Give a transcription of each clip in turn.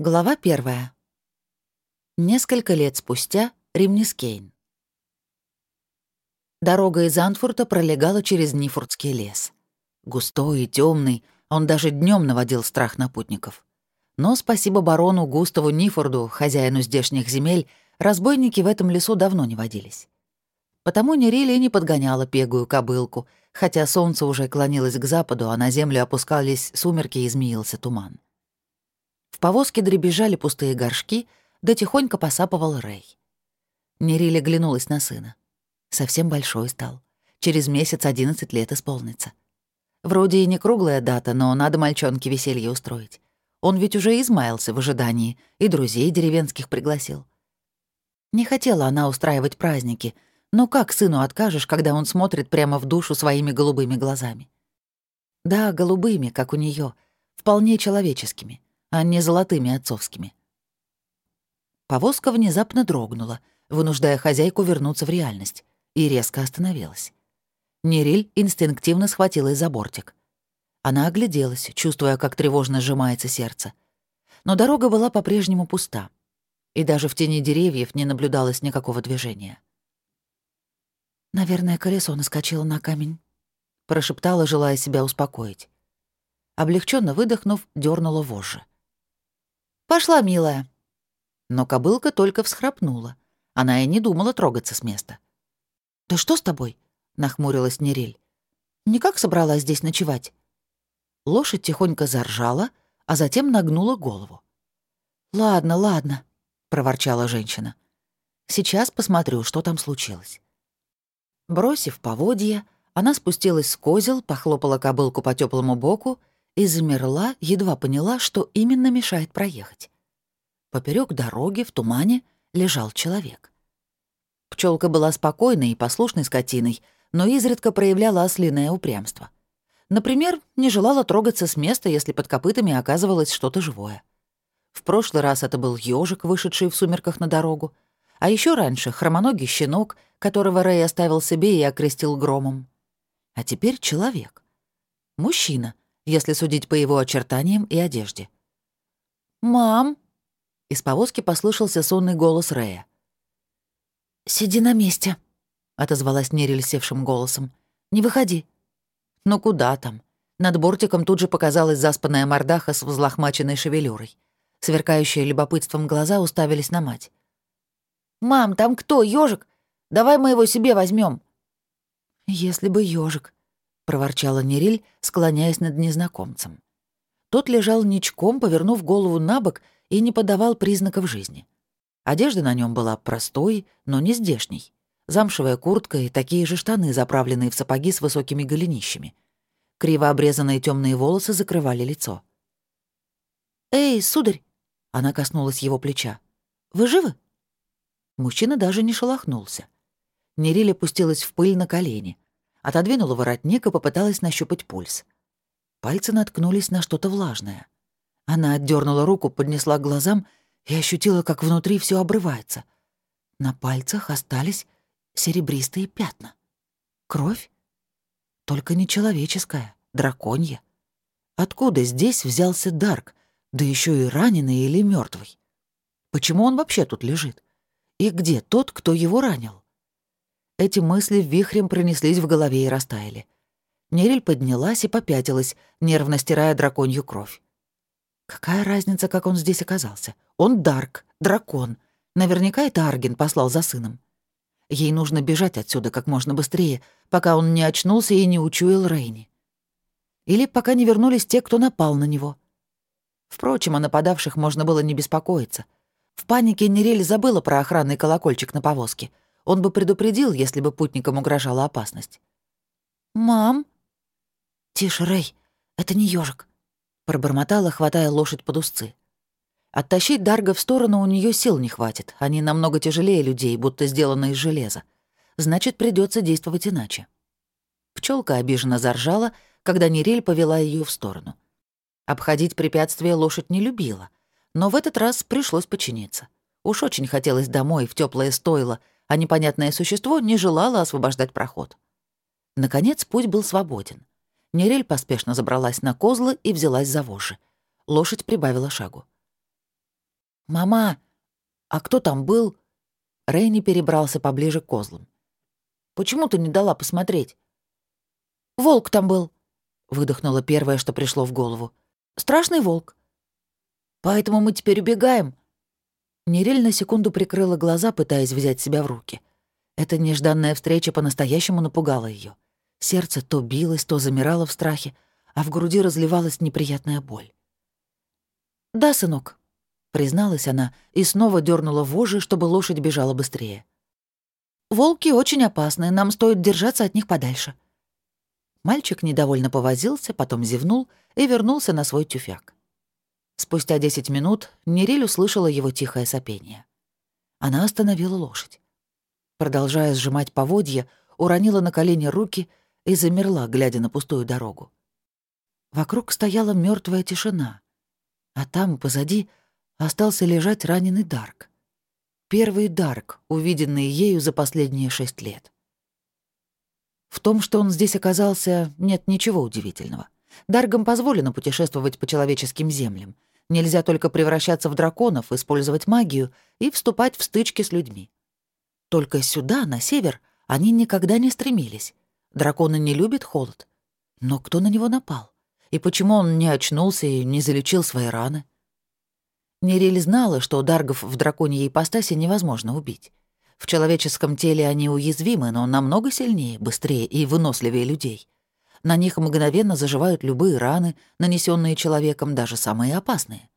Глава первая. Несколько лет спустя Римнискейн. Дорога из Антфурта пролегала через Нифуртский лес. Густой и темный, он даже днем наводил страх на путников. Но спасибо барону Густаву Нифорду, хозяину здешних земель, разбойники в этом лесу давно не водились. Потому Нерили не подгоняла пегую кобылку, хотя солнце уже клонилось к западу, а на землю опускались сумерки и змеился туман. В повозке дребезжали пустые горшки, да тихонько посапывал Рэй. Нерили глянулась на сына. Совсем большой стал. Через месяц одиннадцать лет исполнится. Вроде и не круглая дата, но надо мальчонке веселье устроить. Он ведь уже измаялся в ожидании и друзей деревенских пригласил. Не хотела она устраивать праздники, но как сыну откажешь, когда он смотрит прямо в душу своими голубыми глазами? Да, голубыми, как у нее, вполне человеческими — а не золотыми отцовскими. Повозка внезапно дрогнула, вынуждая хозяйку вернуться в реальность, и резко остановилась. Нериль инстинктивно схватилась за бортик. Она огляделась, чувствуя, как тревожно сжимается сердце. Но дорога была по-прежнему пуста, и даже в тени деревьев не наблюдалось никакого движения. «Наверное, колесо наскочило на камень», — прошептала, желая себя успокоить. Облегченно выдохнув, дернула вожжи. «Пошла, милая». Но кобылка только всхрапнула. Она и не думала трогаться с места. «Да что с тобой?» — нахмурилась Нерель. «Никак собралась здесь ночевать?» Лошадь тихонько заржала, а затем нагнула голову. «Ладно, ладно», — проворчала женщина. «Сейчас посмотрю, что там случилось». Бросив поводья, она спустилась с козел, похлопала кобылку по теплому боку и замерла, едва поняла, что именно мешает проехать. Поперек дороги в тумане лежал человек. Пчелка была спокойной и послушной скотиной, но изредка проявляла ослиное упрямство. Например, не желала трогаться с места, если под копытами оказывалось что-то живое. В прошлый раз это был ежик, вышедший в сумерках на дорогу, а еще раньше хромоногий щенок, которого Рэй оставил себе и окрестил громом. А теперь человек. Мужчина, если судить по его очертаниям и одежде. «Мам!» — из повозки послышался сонный голос Рэя. «Сиди на месте», — отозвалась Нериль голосом. «Не выходи». «Ну куда там?» Над бортиком тут же показалась заспанная мордаха с взлохмаченной шевелюрой. Сверкающие любопытством глаза уставились на мать. «Мам, там кто, ежик? Давай мы его себе возьмем. «Если бы ежик, проворчала Нериль, склоняясь над незнакомцем. Тот лежал ничком, повернув голову на бок и не подавал признаков жизни. Одежда на нем была простой, но не здешней. Замшевая куртка и такие же штаны, заправленные в сапоги с высокими голенищами. Криво обрезанные темные волосы закрывали лицо. «Эй, сударь!» — она коснулась его плеча. «Вы живы?» Мужчина даже не шелохнулся. Нериль опустилась в пыль на колени отодвинула воротник и попыталась нащупать пульс. Пальцы наткнулись на что-то влажное. Она отдернула руку, поднесла к глазам и ощутила, как внутри все обрывается. На пальцах остались серебристые пятна. Кровь? Только не человеческая, драконья. Откуда здесь взялся Дарк, да еще и раненый или мертвый? Почему он вообще тут лежит? И где тот, кто его ранил? Эти мысли вихрем пронеслись в голове и растаяли. Нериль поднялась и попятилась, нервно стирая драконью кровь. Какая разница, как он здесь оказался? Он Дарк, дракон. Наверняка это Арген послал за сыном. Ей нужно бежать отсюда как можно быстрее, пока он не очнулся и не учуял Рейни. Или пока не вернулись те, кто напал на него. Впрочем, о нападавших можно было не беспокоиться. В панике Нерель забыла про охранный колокольчик на повозке — он бы предупредил, если бы путникам угрожала опасность. «Мам?» «Тише, Рэй, это не ежик, пробормотала, хватая лошадь под узцы. Оттащить Дарга в сторону у нее сил не хватит. Они намного тяжелее людей, будто сделаны из железа. Значит, придется действовать иначе. Пчелка обиженно заржала, когда Нерель повела ее в сторону. Обходить препятствия лошадь не любила, но в этот раз пришлось подчиниться. Уж очень хотелось домой, в теплое стойло, а непонятное существо не желало освобождать проход. Наконец путь был свободен. Нерель поспешно забралась на козлы и взялась за вожжи. Лошадь прибавила шагу. «Мама, а кто там был?» Рейни перебрался поближе к козлам. «Почему ты не дала посмотреть?» «Волк там был», — выдохнула первое, что пришло в голову. «Страшный волк». «Поэтому мы теперь убегаем». Нерель на секунду прикрыла глаза, пытаясь взять себя в руки. Эта нежданная встреча по-настоящему напугала ее. Сердце то билось, то замирало в страхе, а в груди разливалась неприятная боль. «Да, сынок», — призналась она и снова дернула вожжи, чтобы лошадь бежала быстрее. «Волки очень опасны, нам стоит держаться от них подальше». Мальчик недовольно повозился, потом зевнул и вернулся на свой тюфяк. Спустя десять минут Нериль услышала его тихое сопение. Она остановила лошадь. Продолжая сжимать поводья, уронила на колени руки и замерла, глядя на пустую дорогу. Вокруг стояла мертвая тишина, а там, позади, остался лежать раненый Дарк. Первый Дарк, увиденный ею за последние шесть лет. В том, что он здесь оказался, нет ничего удивительного. Даргам позволено путешествовать по человеческим землям. Нельзя только превращаться в драконов, использовать магию и вступать в стычки с людьми. Только сюда, на север, они никогда не стремились. Драконы не любят холод. Но кто на него напал? И почему он не очнулся и не залечил свои раны? Нериль знала, что даргов в драконьей ипостаси невозможно убить. В человеческом теле они уязвимы, но намного сильнее, быстрее и выносливее людей. На них мгновенно заживают любые раны, нанесенные человеком, даже самые опасные.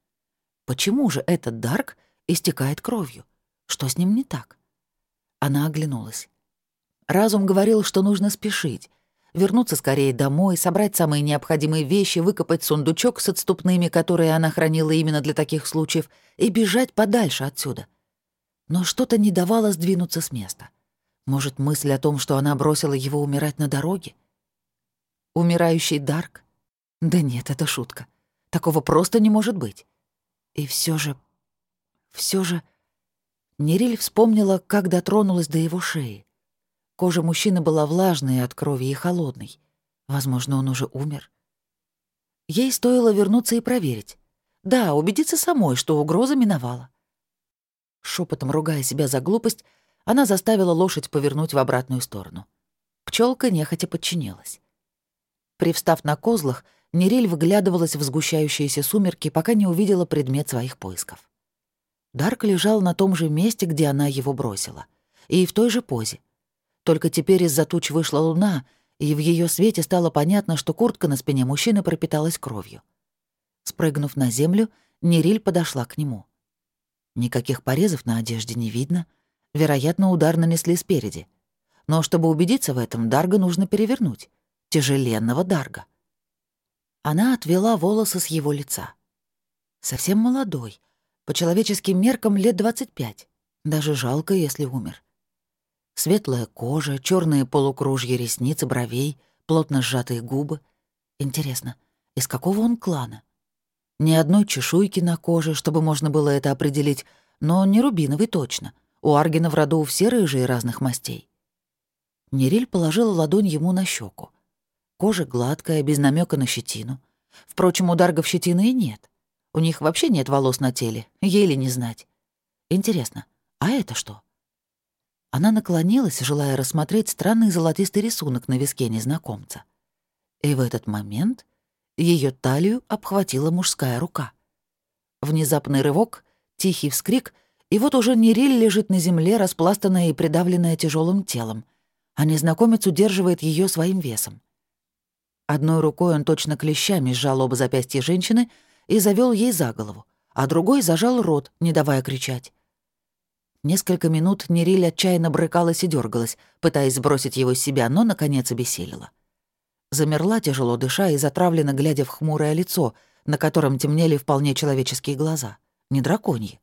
Почему же этот дарк истекает кровью? Что с ним не так? Она оглянулась. Разум говорил, что нужно спешить. Вернуться скорее домой, собрать самые необходимые вещи, выкопать сундучок с отступными, которые она хранила именно для таких случаев, и бежать подальше отсюда. Но что-то не давало сдвинуться с места. Может, мысль о том, что она бросила его умирать на дороге? Умирающий Дарк? Да нет, это шутка. Такого просто не может быть. И все же... все же... Нериль вспомнила, как дотронулась до его шеи. Кожа мужчины была влажной от крови и холодной. Возможно, он уже умер. Ей стоило вернуться и проверить. Да, убедиться самой, что угроза миновала. Шепотом ругая себя за глупость, она заставила лошадь повернуть в обратную сторону. Пчелка нехотя подчинилась. Привстав на козлах, Нериль выглядывалась в сгущающиеся сумерки, пока не увидела предмет своих поисков. Дарк лежал на том же месте, где она его бросила, и в той же позе — только теперь из-за туч вышла луна, и в ее свете стало понятно, что куртка на спине мужчины пропиталась кровью. Спрыгнув на землю, Нериль подошла к нему. Никаких порезов на одежде не видно. Вероятно, удар нанесли спереди. Но чтобы убедиться в этом, Дарга нужно перевернуть. Тяжеленного Дарга. Она отвела волосы с его лица. Совсем молодой. По человеческим меркам лет 25. Даже жалко, если умер. Светлая кожа, черные полукружья ресниц и бровей, плотно сжатые губы. Интересно, из какого он клана? Ни одной чешуйки на коже, чтобы можно было это определить, но не рубиновый точно. У Аргина в роду все рыжие разных мастей. Нериль положила ладонь ему на щеку. Кожа гладкая, без намека на щетину. Впрочем, у даргов щетины и нет. У них вообще нет волос на теле, еле не знать. Интересно, а это что? Она наклонилась, желая рассмотреть странный золотистый рисунок на виске незнакомца. И в этот момент ее талию обхватила мужская рука. Внезапный рывок, тихий вскрик, и вот уже Нериль лежит на земле, распластанная и придавленная тяжелым телом, а незнакомец удерживает ее своим весом. Одной рукой он точно клещами сжал оба запястья женщины и завел ей за голову, а другой зажал рот, не давая кричать. Несколько минут Нериль отчаянно брыкалась и дергалась, пытаясь сбросить его с себя, но, наконец, обессилила. Замерла, тяжело дыша и затравленно глядя в хмурое лицо, на котором темнели вполне человеческие глаза, не драконьи.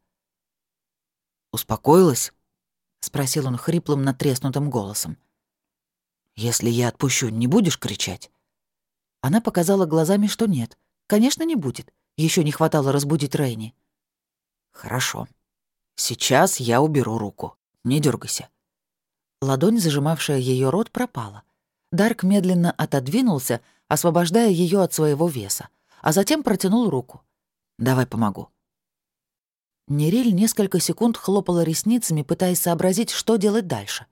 «Успокоилась?» — спросил он хриплым, натреснутым голосом. «Если я отпущу, не будешь кричать?» Она показала глазами, что нет. Конечно, не будет. Еще не хватало разбудить Рейни. «Хорошо», Сейчас я уберу руку. Не дергайся. Ладонь, зажимавшая ее рот, пропала. Дарк медленно отодвинулся, освобождая ее от своего веса, а затем протянул руку. «Давай помогу». Нериль несколько секунд хлопала ресницами, пытаясь сообразить, что делать дальше.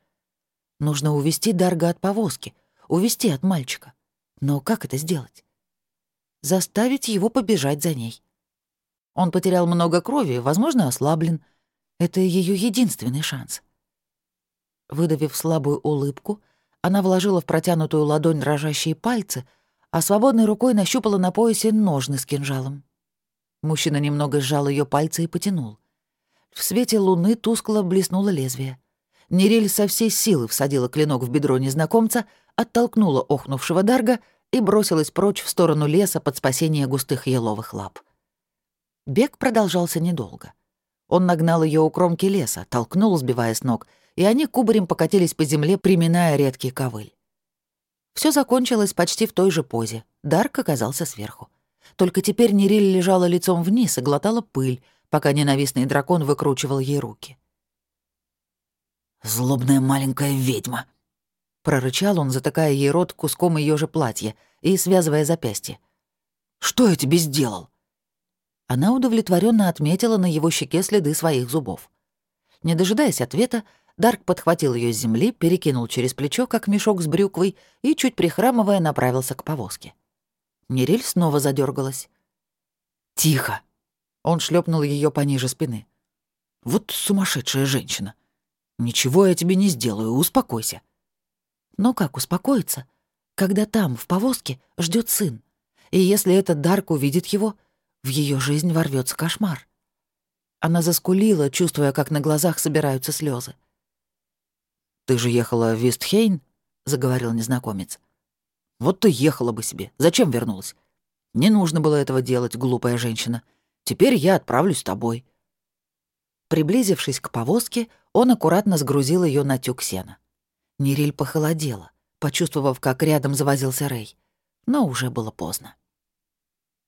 Нужно увести Дарга от повозки, увести от мальчика. Но как это сделать? Заставить его побежать за ней. Он потерял много крови, возможно, ослаблен. Это ее единственный шанс. Выдавив слабую улыбку, она вложила в протянутую ладонь дрожащие пальцы, а свободной рукой нащупала на поясе ножны с кинжалом. Мужчина немного сжал ее пальцы и потянул. В свете луны тускло блеснуло лезвие. Нериль со всей силы всадила клинок в бедро незнакомца, оттолкнула охнувшего Дарга и бросилась прочь в сторону леса под спасение густых еловых лап. Бег продолжался недолго. Он нагнал ее у кромки леса, толкнул, сбивая с ног, и они кубарем покатились по земле, приминая редкий ковыль. Все закончилось почти в той же позе. Дарк оказался сверху. Только теперь Нериль лежала лицом вниз и глотала пыль, пока ненавистный дракон выкручивал ей руки. «Злобная маленькая ведьма!» Прорычал он, затыкая ей рот куском ее же платья и связывая запястье. «Что я тебе сделал?» Она удовлетворенно отметила на его щеке следы своих зубов. Не дожидаясь ответа, Дарк подхватил ее с земли, перекинул через плечо, как мешок с брюквой, и, чуть прихрамывая, направился к повозке. Нериль снова задергалась. «Тихо!» Он шлепнул ее пониже спины. «Вот сумасшедшая женщина. Ничего я тебе не сделаю, успокойся». Но как успокоиться, когда там, в повозке, ждет сын? И если этот Дарк увидит его, в ее жизнь ворвется кошмар. Она заскулила, чувствуя, как на глазах собираются слезы. «Ты же ехала в Вестхейн?» — заговорил незнакомец. «Вот ты ехала бы себе. Зачем вернулась? Не нужно было этого делать, глупая женщина. Теперь я отправлюсь с тобой». Приблизившись к повозке, он аккуратно сгрузил ее на тюк сена. Нериль похолодела, почувствовав, как рядом завозился Рэй. Но уже было поздно.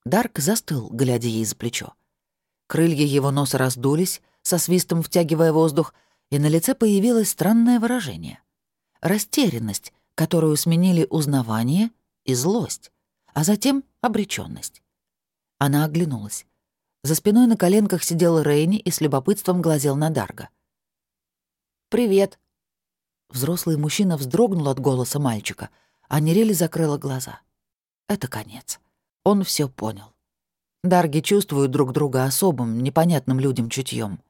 Дарк застыл, глядя ей за плечо. Крылья его носа раздулись, со свистом втягивая воздух, и на лице появилось странное выражение. Растерянность, которую сменили узнавание и злость, а затем обречённость. Она оглянулась. За спиной на коленках сидел Рейни и с любопытством глазел на Дарга. «Привет». Взрослый мужчина вздрогнул от голоса мальчика, а Нерели закрыла глаза. Это конец. Он все понял. Дарги чувствуют друг друга особым, непонятным людям чутьем.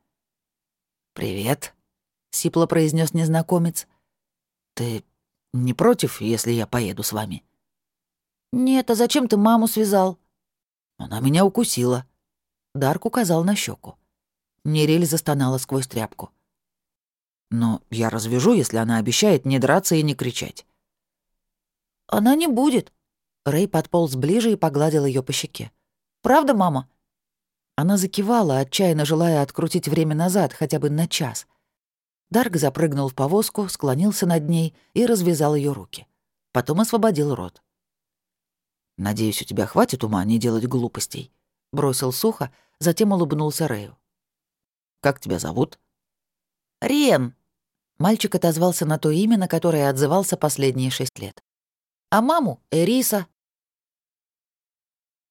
«Привет», — сипло произнес незнакомец. «Ты не против, если я поеду с вами?» «Нет, а зачем ты маму связал?» «Она меня укусила». Дарк указал на щеку. Нерель застонала сквозь тряпку. «Но я развяжу, если она обещает не драться и не кричать». «Она не будет». Рэй подполз ближе и погладил ее по щеке. «Правда, мама?» Она закивала, отчаянно желая открутить время назад хотя бы на час — Дарк запрыгнул в повозку, склонился над ней и развязал ее руки. Потом освободил рот. «Надеюсь, у тебя хватит ума не делать глупостей», — бросил сухо, затем улыбнулся Рэю. «Как тебя зовут?» «Рен», — мальчик отозвался на то имя, на которое отзывался последние шесть лет. «А маму — Эриса».